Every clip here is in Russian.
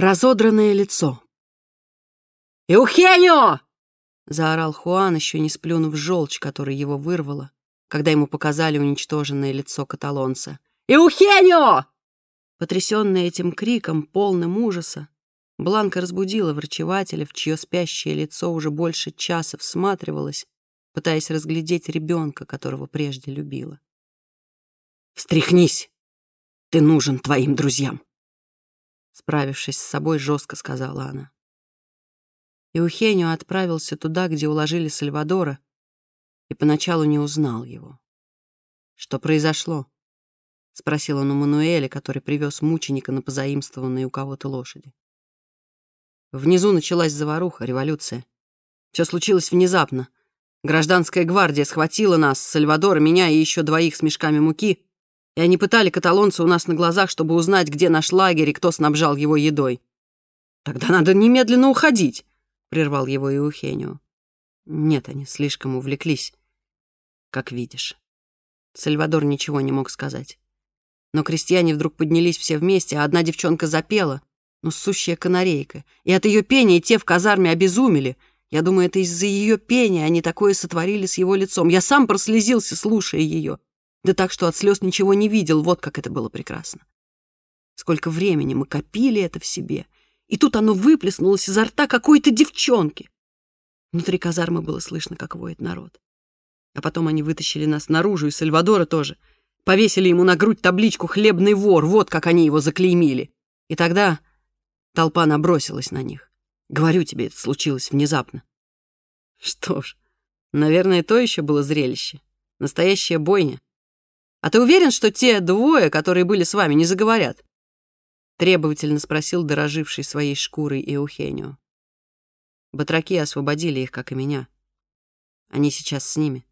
Разодранное лицо. «Эухенио!» — заорал Хуан, еще не сплюнув желчь, которая его вырвала, когда ему показали уничтоженное лицо каталонца. «Эухенио!» Потрясенная этим криком, полным ужаса, Бланка разбудила врачевателя, в чье спящее лицо уже больше часа всматривалась, пытаясь разглядеть ребенка, которого прежде любила. «Встряхнись! Ты нужен твоим друзьям!» Справившись с собой, жестко сказала она. Иухенио отправился туда, где уложили Сальвадора, и поначалу не узнал его. «Что произошло?» — спросил он у Мануэля, который привез мученика на позаимствованные у кого-то лошади. Внизу началась заваруха, революция. Все случилось внезапно. Гражданская гвардия схватила нас, Сальвадора, меня и еще двоих с мешками муки, и они пытали каталонца у нас на глазах, чтобы узнать, где наш лагерь и кто снабжал его едой. «Тогда надо немедленно уходить», — прервал его Иухенио. Нет, они слишком увлеклись, как видишь. Сальвадор ничего не мог сказать. Но крестьяне вдруг поднялись все вместе, а одна девчонка запела, ну, сущая канарейка. И от ее пения те в казарме обезумели. Я думаю, это из-за ее пения они такое сотворили с его лицом. Я сам прослезился, слушая ее. Да так, что от слез ничего не видел. Вот как это было прекрасно. Сколько времени мы копили это в себе. И тут оно выплеснулось изо рта какой-то девчонки. Внутри казармы было слышно, как воет народ. А потом они вытащили нас наружу, и Сальвадора тоже. Повесили ему на грудь табличку «Хлебный вор». Вот как они его заклеймили. И тогда Толпа набросилась на них. Говорю тебе, это случилось внезапно. Что ж, наверное, то еще было зрелище. Настоящая бойня. А ты уверен, что те двое, которые были с вами, не заговорят? Требовательно спросил дороживший своей шкурой Эухенио. Батраки освободили их, как и меня. Они сейчас с ними.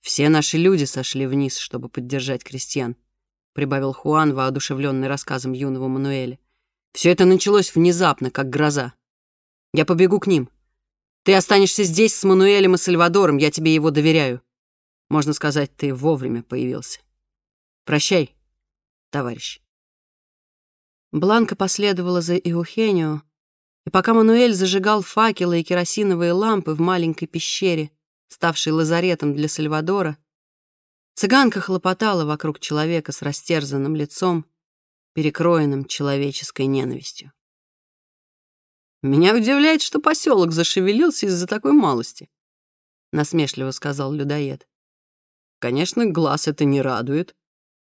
Все наши люди сошли вниз, чтобы поддержать крестьян, прибавил Хуан, воодушевленный рассказом юного Мануэля. Все это началось внезапно, как гроза. Я побегу к ним. Ты останешься здесь с Мануэлем и Сальвадором, я тебе его доверяю. Можно сказать, ты вовремя появился. Прощай, товарищ. Бланка последовала за Иухенио, и пока Мануэль зажигал факелы и керосиновые лампы в маленькой пещере, ставшей лазаретом для Сальвадора, цыганка хлопотала вокруг человека с растерзанным лицом, перекроенным человеческой ненавистью. «Меня удивляет, что поселок зашевелился из-за такой малости», — насмешливо сказал людоед. «Конечно, глаз это не радует,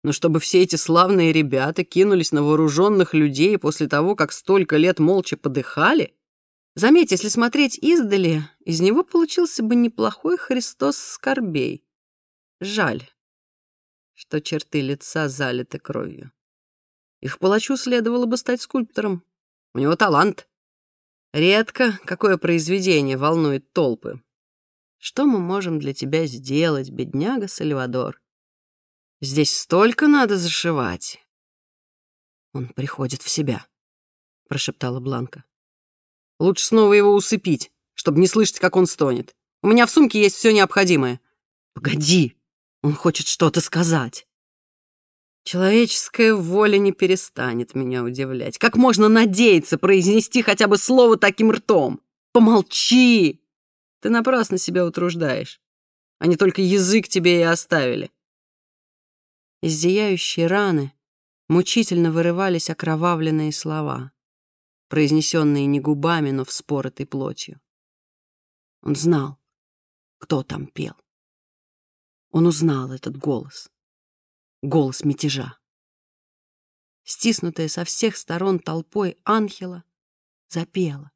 но чтобы все эти славные ребята кинулись на вооруженных людей после того, как столько лет молча подыхали, заметь, если смотреть издали, из него получился бы неплохой Христос скорбей. Жаль, что черты лица залиты кровью. Их палачу следовало бы стать скульптором. У него талант. Редко какое произведение волнует толпы. Что мы можем для тебя сделать, бедняга Сальвадор? Здесь столько надо зашивать. Он приходит в себя, прошептала Бланка. Лучше снова его усыпить, чтобы не слышать, как он стонет. У меня в сумке есть все необходимое. Погоди, он хочет что-то сказать. Человеческая воля не перестанет меня удивлять. Как можно надеяться произнести хотя бы слово таким ртом? Помолчи! Ты напрасно себя утруждаешь. Они только язык тебе и оставили. Из зияющей раны мучительно вырывались окровавленные слова, произнесенные не губами, но вспоротой плотью. Он знал, кто там пел. Он узнал этот голос голос мятежа. Стиснутая со всех сторон толпой Анхела запела.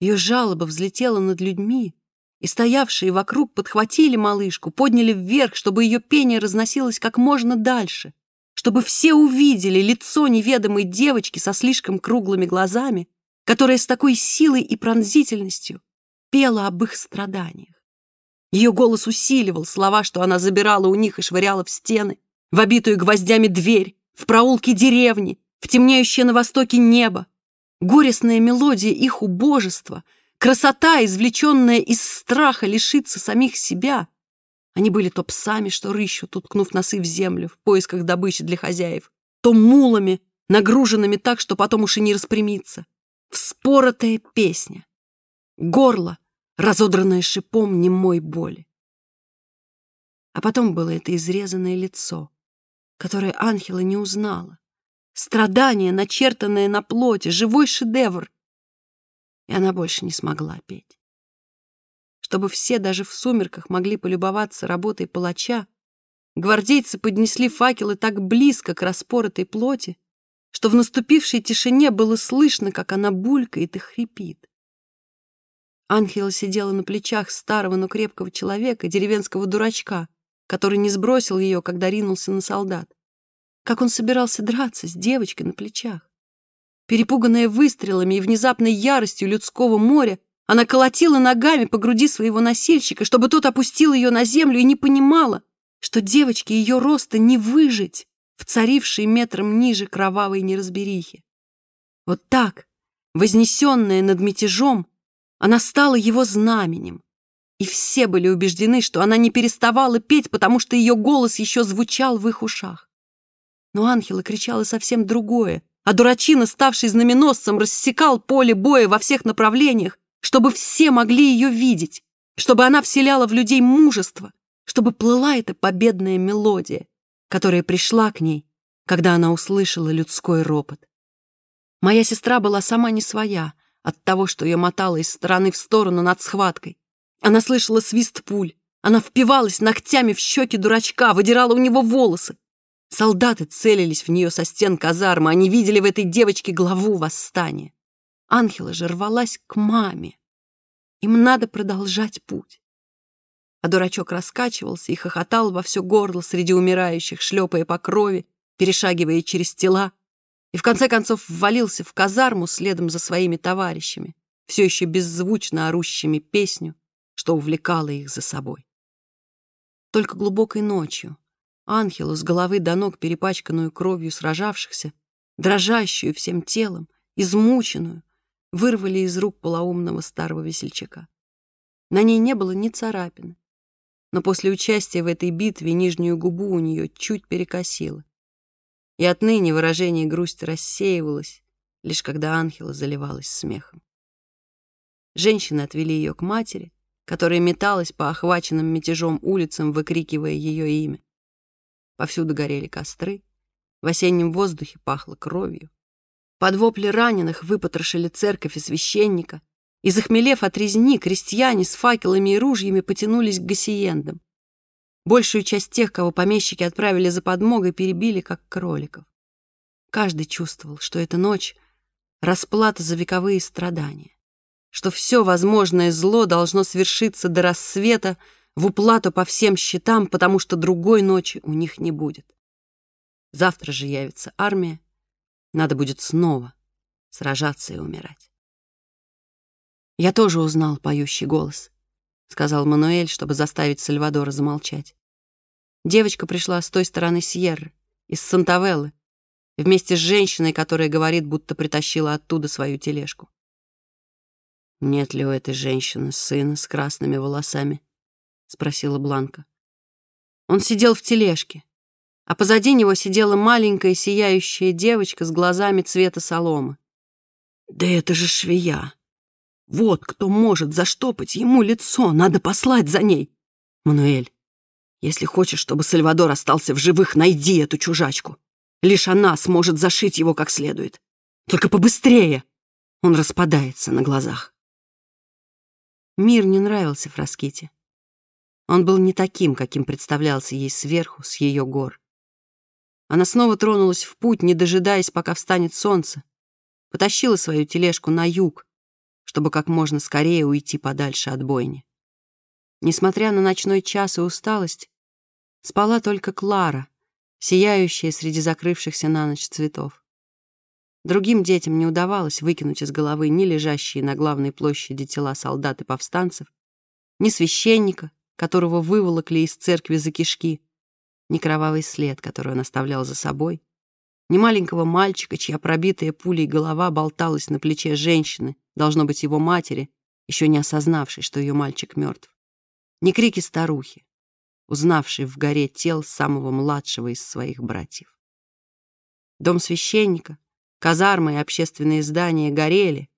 Ее жалоба взлетела над людьми, и стоявшие вокруг подхватили малышку, подняли вверх, чтобы ее пение разносилось как можно дальше, чтобы все увидели лицо неведомой девочки со слишком круглыми глазами, которая с такой силой и пронзительностью пела об их страданиях. Ее голос усиливал слова, что она забирала у них и швыряла в стены, в обитую гвоздями дверь, в проулки деревни, в темнеющее на востоке небо. Горестная мелодия их убожества, красота, извлеченная из страха лишиться самих себя. Они были то псами, что рыщут, уткнув носы в землю в поисках добычи для хозяев, то мулами, нагруженными так, что потом уж и не распрямиться. Вспоротая песня. Горло, разодранное шипом немой боли. А потом было это изрезанное лицо, которое Анхела не узнала. Страдание, начертанное на плоти, живой шедевр. И она больше не смогла петь. Чтобы все даже в сумерках могли полюбоваться работой палача, гвардейцы поднесли факелы так близко к распоротой плоти, что в наступившей тишине было слышно, как она булькает и хрипит. Анхела сидела на плечах старого, но крепкого человека, деревенского дурачка, который не сбросил ее, когда ринулся на солдат. Как он собирался драться с девочкой на плечах? Перепуганная выстрелами и внезапной яростью людского моря, она колотила ногами по груди своего носильщика, чтобы тот опустил ее на землю и не понимала, что девочке ее роста не выжить в царившей метром ниже кровавой неразберихи. Вот так, вознесенная над мятежом, она стала его знаменем. И все были убеждены, что она не переставала петь, потому что ее голос еще звучал в их ушах. Но Анхела кричала совсем другое, а дурачина, ставший знаменосцем, рассекал поле боя во всех направлениях, чтобы все могли ее видеть, чтобы она вселяла в людей мужество, чтобы плыла эта победная мелодия, которая пришла к ней, когда она услышала людской ропот. Моя сестра была сама не своя от того, что ее мотало из стороны в сторону над схваткой. Она слышала свист пуль, она впивалась ногтями в щеки дурачка, выдирала у него волосы, Солдаты целились в нее со стен казармы, они видели в этой девочке главу восстания. Анхела же рвалась к маме. Им надо продолжать путь. А дурачок раскачивался и хохотал во все горло среди умирающих, шлепая по крови, перешагивая через тела, и в конце концов ввалился в казарму следом за своими товарищами, все еще беззвучно орущими песню, что увлекало их за собой. Только глубокой ночью, Анхелу с головы до ног, перепачканную кровью сражавшихся, дрожащую всем телом, измученную, вырвали из рук полоумного старого весельчака. На ней не было ни царапины, но после участия в этой битве нижнюю губу у нее чуть перекосило. И отныне выражение грусти рассеивалось, лишь когда Анхела заливалась смехом. Женщины отвели ее к матери, которая металась по охваченным мятежом улицам, выкрикивая ее имя. Повсюду горели костры, в осеннем воздухе пахло кровью. Под вопли раненых выпотрошили церковь и священника, и, захмелев от резни, крестьяне с факелами и ружьями потянулись к гасиендам. Большую часть тех, кого помещики отправили за подмогой, перебили, как кроликов. Каждый чувствовал, что эта ночь — расплата за вековые страдания, что все возможное зло должно свершиться до рассвета, в уплату по всем счетам, потому что другой ночи у них не будет. Завтра же явится армия, надо будет снова сражаться и умирать. «Я тоже узнал поющий голос», — сказал Мануэль, чтобы заставить Сальвадора замолчать. Девочка пришла с той стороны Сьерры, из Сантавеллы, вместе с женщиной, которая говорит, будто притащила оттуда свою тележку. Нет ли у этой женщины сына с красными волосами? — спросила Бланка. Он сидел в тележке, а позади него сидела маленькая сияющая девочка с глазами цвета соломы. «Да это же швея! Вот кто может заштопать ему лицо, надо послать за ней! Мануэль, если хочешь, чтобы Сальвадор остался в живых, найди эту чужачку. Лишь она сможет зашить его как следует. Только побыстрее!» Он распадается на глазах. Мир не нравился Фраските. Он был не таким, каким представлялся ей сверху, с ее гор. Она снова тронулась в путь, не дожидаясь, пока встанет солнце, потащила свою тележку на юг, чтобы как можно скорее уйти подальше от бойни. Несмотря на ночной час и усталость, спала только Клара, сияющая среди закрывшихся на ночь цветов. Другим детям не удавалось выкинуть из головы ни лежащие на главной площади тела солдат и повстанцев, ни священника, которого выволокли из церкви за кишки, ни кровавый след, который он оставлял за собой, ни маленького мальчика, чья пробитая пулей голова болталась на плече женщины, должно быть его матери, еще не осознавшей, что ее мальчик мертв, ни крики старухи, узнавшей в горе тел самого младшего из своих братьев. Дом священника, казармы и общественные здания горели,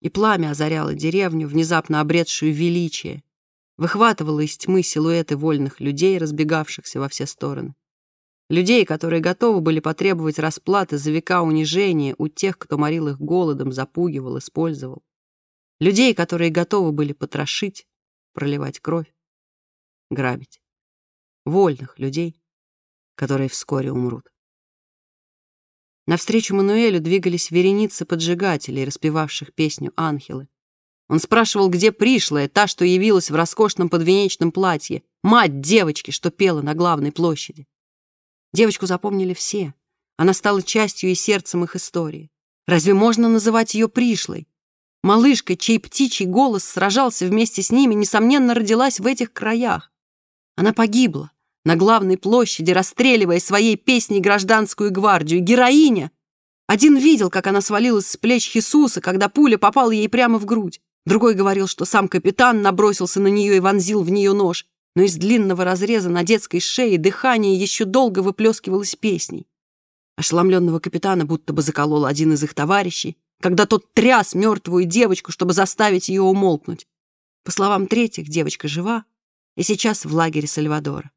и пламя озаряло деревню, внезапно обретшую величие, выхватывало из тьмы силуэты вольных людей, разбегавшихся во все стороны. Людей, которые готовы были потребовать расплаты за века унижения у тех, кто морил их голодом, запугивал, использовал. Людей, которые готовы были потрошить, проливать кровь, грабить. Вольных людей, которые вскоре умрут. Навстречу Мануэлю двигались вереницы поджигателей, распевавших песню «Ангелы». Он спрашивал, где пришлая, та, что явилась в роскошном подвенечном платье, мать девочки, что пела на главной площади. Девочку запомнили все. Она стала частью и сердцем их истории. Разве можно называть ее пришлой? Малышка, чей птичий голос сражался вместе с ними, несомненно, родилась в этих краях. Она погибла, на главной площади, расстреливая своей песней гражданскую гвардию. Героиня! Один видел, как она свалилась с плеч Хисуса, когда пуля попала ей прямо в грудь. Другой говорил, что сам капитан набросился на нее и вонзил в нее нож. Но из длинного разреза на детской шее дыхание еще долго выплескивалось песней. Ошеломленного капитана будто бы заколол один из их товарищей, когда тот тряс мертвую девочку, чтобы заставить ее умолкнуть. По словам третьих, девочка жива и сейчас в лагере Сальвадора.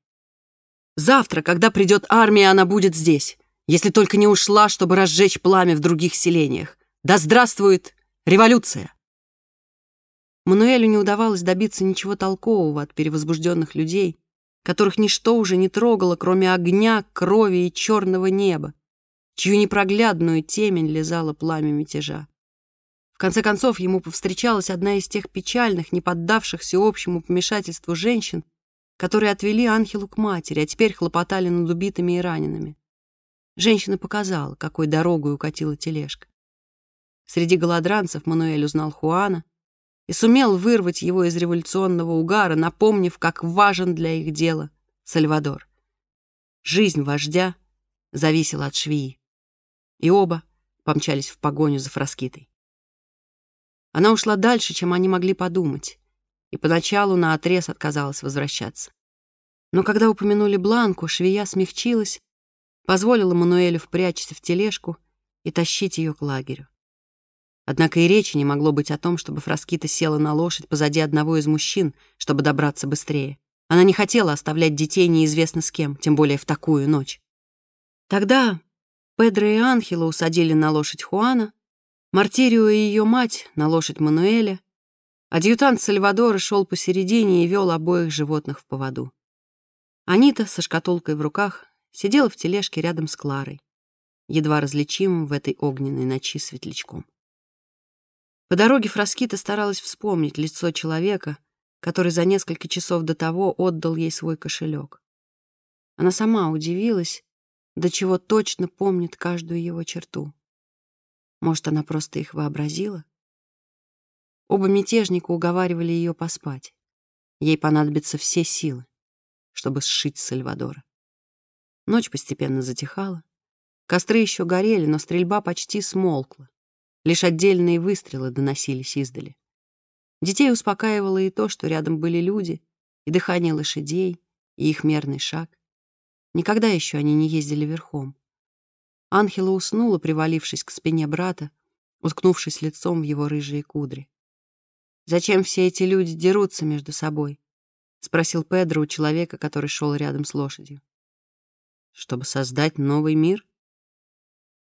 Завтра, когда придет армия, она будет здесь, если только не ушла, чтобы разжечь пламя в других селениях. Да здравствует революция! Мануэлю не удавалось добиться ничего толкового от перевозбужденных людей, которых ничто уже не трогало, кроме огня, крови и черного неба, чью непроглядную темень лизала пламя мятежа. В конце концов, ему повстречалась одна из тех печальных, не поддавшихся общему помешательству женщин, которые отвели Анхелу к матери, а теперь хлопотали над убитыми и ранеными. Женщина показала, какой дорогой укатила тележка. Среди голодранцев Мануэль узнал Хуана и сумел вырвать его из революционного угара, напомнив, как важен для их дела Сальвадор. Жизнь вождя зависела от швеи, и оба помчались в погоню за Фраскитой. Она ушла дальше, чем они могли подумать и поначалу наотрез отказалась возвращаться. Но когда упомянули Бланку, швея смягчилась, позволила Мануэлю впрячься в тележку и тащить ее к лагерю. Однако и речи не могло быть о том, чтобы Фраскита села на лошадь позади одного из мужчин, чтобы добраться быстрее. Она не хотела оставлять детей неизвестно с кем, тем более в такую ночь. Тогда Педро и Анхела усадили на лошадь Хуана, Мартирио и ее мать — на лошадь Мануэля, Адъютант Сальвадора шел посередине и вел обоих животных в поводу. Анита со шкатулкой в руках сидела в тележке рядом с Кларой, едва различимым в этой огненной ночи светлячком. По дороге Фраскита старалась вспомнить лицо человека, который за несколько часов до того отдал ей свой кошелек. Она сама удивилась, до чего точно помнит каждую его черту. Может, она просто их вообразила? Оба мятежника уговаривали ее поспать. Ей понадобятся все силы, чтобы сшить Сальвадора. Ночь постепенно затихала. Костры еще горели, но стрельба почти смолкла. Лишь отдельные выстрелы доносились издали. Детей успокаивало и то, что рядом были люди, и дыхание лошадей, и их мерный шаг. Никогда еще они не ездили верхом. Анхела уснула, привалившись к спине брата, уткнувшись лицом в его рыжие кудри. «Зачем все эти люди дерутся между собой?» — спросил Педро у человека, который шел рядом с лошадью. «Чтобы создать новый мир?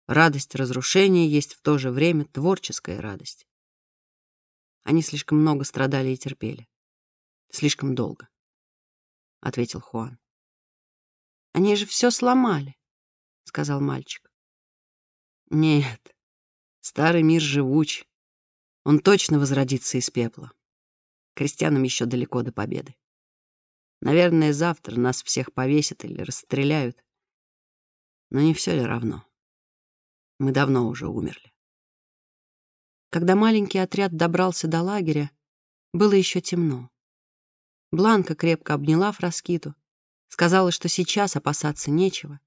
Радость разрушения есть в то же время творческая радость. Они слишком много страдали и терпели. Слишком долго», — ответил Хуан. «Они же все сломали», — сказал мальчик. «Нет, старый мир живуч, он точно возродится из пепла. Крестьянам еще далеко до победы. Наверное, завтра нас всех повесят или расстреляют. Но не все ли равно? Мы давно уже умерли. Когда маленький отряд добрался до лагеря, было еще темно. Бланка крепко обняла Фраскиту, сказала, что сейчас опасаться нечего,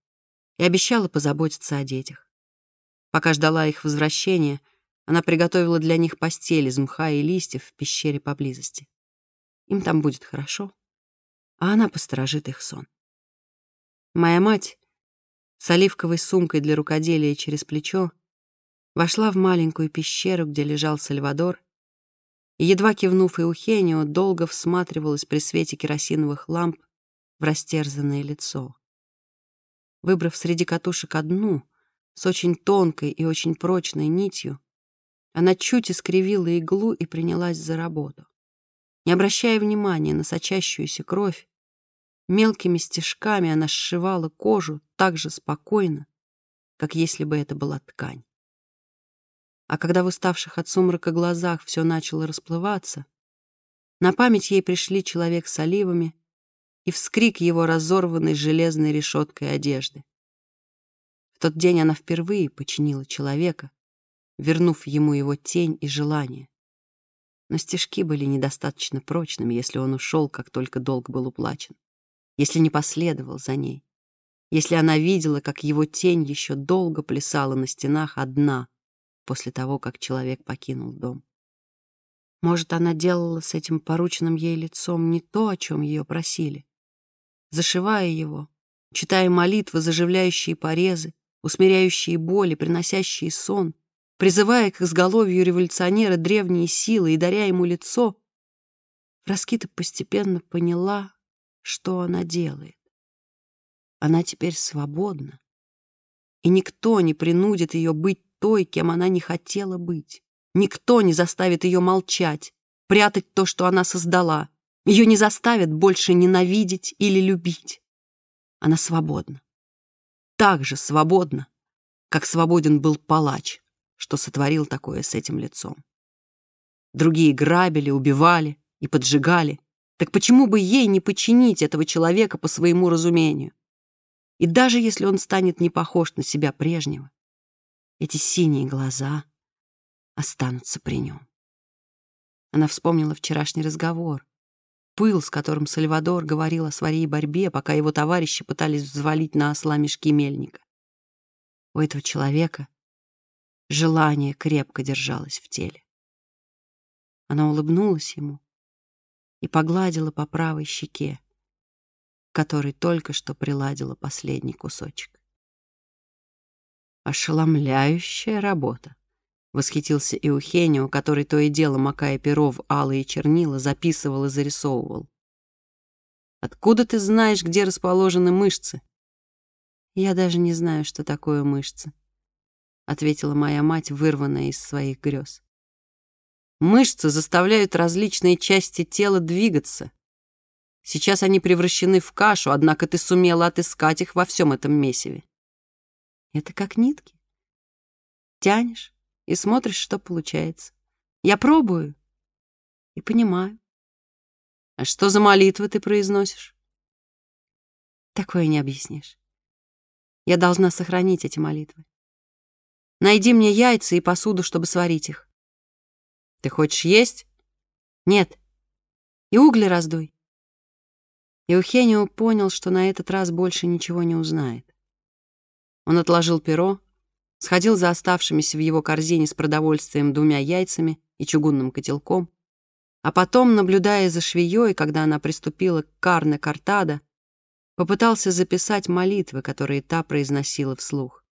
и обещала позаботиться о детях. Пока ждала их возвращения, она приготовила для них постель из мха и листьев в пещере поблизости. Им там будет хорошо, а она посторожит их сон. Моя мать, с оливковой сумкой для рукоделия через плечо, вошла в маленькую пещеру, где лежал Сальвадор, и, едва кивнув Эухенио, долго всматривалась при свете керосиновых ламп в растерзанное лицо. Выбрав среди катушек одну, с очень тонкой и очень прочной нитью, она чуть искривила иглу и принялась за работу. Не обращая внимания на сочащуюся кровь, мелкими стежками она сшивала кожу так же спокойно, как если бы это была ткань. А когда в уставших от сумрака глазах все начало расплываться, на память ей пришли человек с оливами и вскрик его разорванной железной решеткой одежды. В тот день она впервые починила человека, вернув ему его тень и желание. Но стежки были недостаточно прочными, если он ушел, как только долг был уплачен, если не последовал за ней, если она видела, как его тень еще долго плясала на стенах одна после того, как человек покинул дом. Может, она делала с этим порученным ей лицом не то, о чем ее просили. Зашивая его, читая молитвы, заживляющие порезы, усмиряющие боли, приносящие сон, призывая к изголовью революционера древние силы и даря ему лицо, Раскита постепенно поняла, что она делает. Она теперь свободна, и никто не принудит ее быть той, кем она не хотела быть. Никто не заставит ее молчать, прятать то, что она создала. Ее не заставят больше ненавидеть или любить. Она свободна. Так же свободна, как свободен был палач, что сотворил такое с этим лицом. Другие грабили, убивали и поджигали. Так почему бы ей не починить этого человека по своему разумению? И даже если он станет не похож на себя прежнего, эти синие глаза останутся при нем. Она вспомнила вчерашний разговор, пыл, с которым Сальвадор говорил о своей борьбе, пока его товарищи пытались взвалить на осла мешки мельника. У этого человека желание крепко держалось в теле. Она улыбнулась ему и погладила по правой щеке, которой только что приладила последний кусочек. «Ошеломляющая работа!» — восхитился Иухенио, который то и дело, макая перо в алые чернила, записывал и зарисовывал. «Откуда ты знаешь, где расположены мышцы?» «Я даже не знаю, что такое мышцы», ответила моя мать, вырванная из своих грез. Мышцы заставляют различные части тела двигаться. Сейчас они превращены в кашу, однако ты сумела отыскать их во всем этом месиве. Это как нитки. Тянешь и смотришь, что получается. Я пробую и понимаю. А что за молитвы ты произносишь? Такое не объяснишь. Я должна сохранить эти молитвы. Найди мне яйца и посуду, чтобы сварить их. Ты хочешь есть? Нет. И угли раздуй. Эухенио понял, что на этот раз больше ничего не узнает. Он отложил перо, сходил за оставшимися в его корзине с продовольствием двумя яйцами и чугунным котелком, а потом, наблюдая за швеей, когда она приступила к карне картада, попытался записать молитвы, которые та произносила вслух.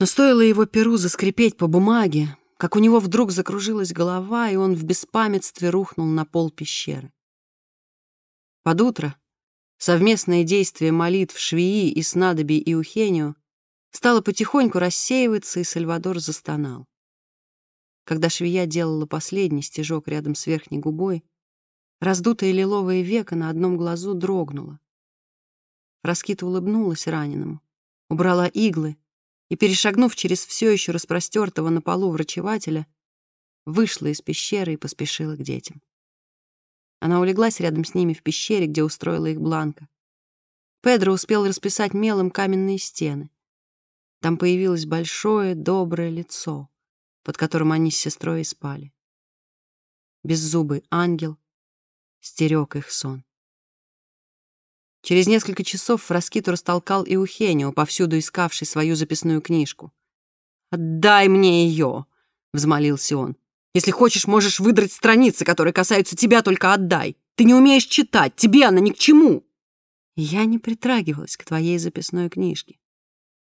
Но стоило его перу заскрипеть по бумаге, как у него вдруг закружилась голова, и он в беспамятстве рухнул на пол пещеры. Под утро совместное действие молитв Швеи и снадобий Иухенио стало потихоньку рассеиваться, и Сальвадор застонал. Когда швея делала последний стежок рядом с верхней губой, раздутое лиловое веко на одном глазу дрогнуло. Раскита улыбнулась раненому, убрала иглы и, перешагнув через все еще распростертого на полу врачевателя, вышла из пещеры и поспешила к детям. Она улеглась рядом с ними в пещере, где устроила их Бланка. Педро успел расписать мелом каменные стены. Там появилось большое, доброе лицо, под которым они с сестрой и спали. Беззубый ангел стерег их сон. Через несколько часов Фраскиту растолкал и Ухенио, повсюду искавший свою записную книжку. «Отдай мне ее!» — взмолился он. «Если хочешь, можешь выдрать страницы, которые касаются тебя, только отдай. Ты не умеешь читать, тебе она ни к чему!» Я не притрагивалась к твоей записной книжке.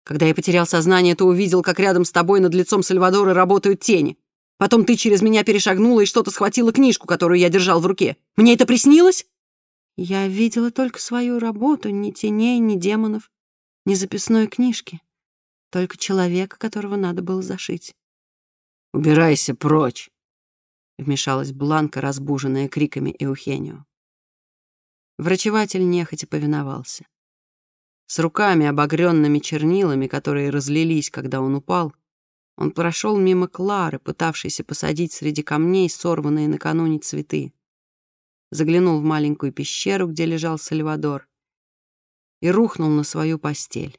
Когда я потерял сознание, то увидел, как рядом с тобой над лицом Сальвадора работают тени. Потом ты через меня перешагнула и что-то схватила книжку, которую я держал в руке. Мне это приснилось?» «Я видела только свою работу, ни теней, ни демонов, ни записной книжки. Только человека, которого надо было зашить». «Убирайся прочь!» — вмешалась Бланка, разбуженная криками Эухенио. Врачеватель нехотя повиновался. С руками, обогренными чернилами, которые разлились, когда он упал, он прошел мимо Клары, пытавшейся посадить среди камней сорванные накануне цветы. Заглянул в маленькую пещеру, где лежал Сальвадор, и рухнул на свою постель,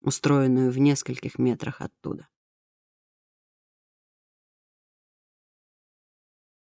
устроенную в нескольких метрах оттуда.